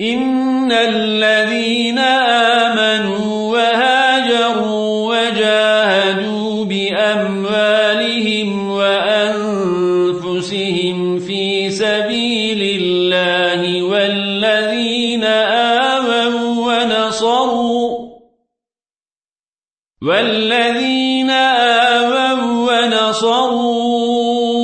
إن الذين آمنوا وهاجروا وجاهدوا بأموالهم وأنفسهم في سبيل الله والذين آمنوا ونصروا والذين آمنوا ونصروا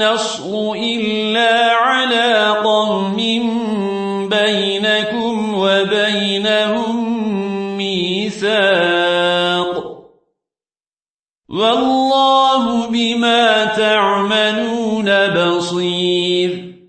النصر إلا على قوم بينكم وبينهم ميثاق. والله بما تعملون بصير.